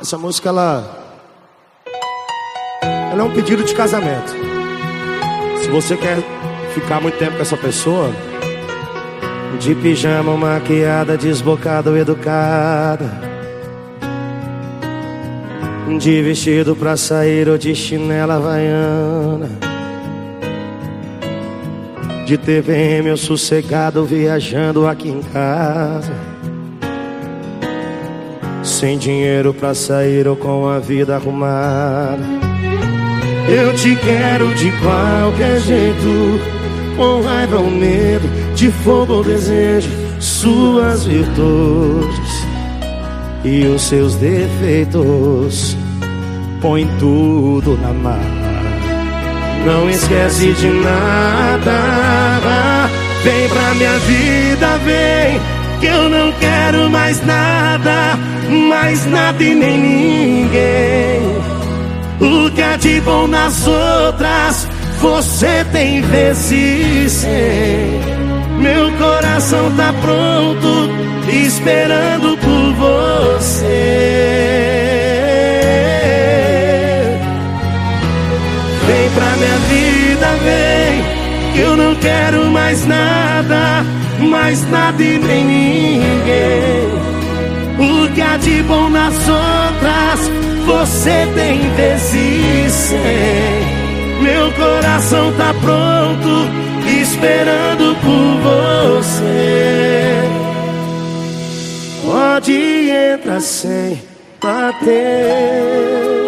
Essa música ela ela é um pedido de casamento. Se você quer ficar muito tempo com essa pessoa, de pijama, maquiada, desbocada ou educada, de vestido pra sair ou de chinela havaiana, de TVM ou sossegado viajando aqui em casa. Sem dinheiro pra sair ou com a vida arrumada. Eu te quero de qualquer jeito Com raiva ou medo, de fogo ou desejo Suas virtudes e os seus defeitos. Põe tudo na mala. Não esquece de nada. Vem pra minha vida, vem que eu não quero mais nada, mais nada e nem ninguém. O que é de bom nas outras, você tem vezes sem. Meu coração tá pronto, esperando por você. Vem pra minha vida, vem, eu não quero mais nada mais nada e nem ninguém. O que há de bom nas outras, você tem vezes sem. Meu coração tá pronto, esperando por você. Pode entrar sem bater.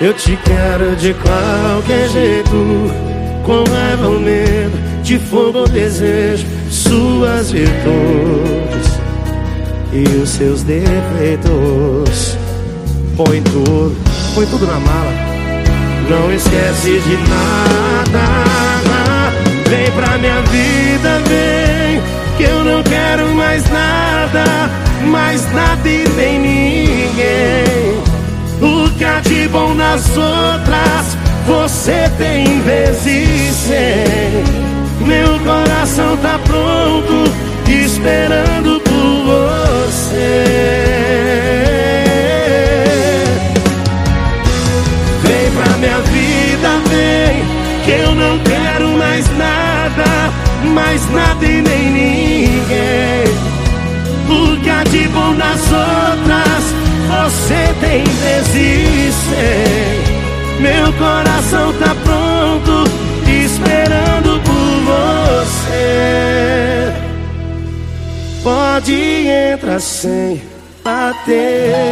Eu te quero de qualquer jeito com raiva ou medo, de fogo ou desejo, suas virtudes e os seus defeitos. Põe tudo, põe tudo na mala, não esquece de nada. Vem pra minha vida, vem, que eu não quero mais nada, mais nada e nem ninguém. De bom nas outras você tem vezes sem. Meu coração tá pronto, esperando por você. Vem pra minha vida, vem, que eu não quero mais nada, mais nada e nem coração tá pronto, esperando por você. Pode entrar sem bater.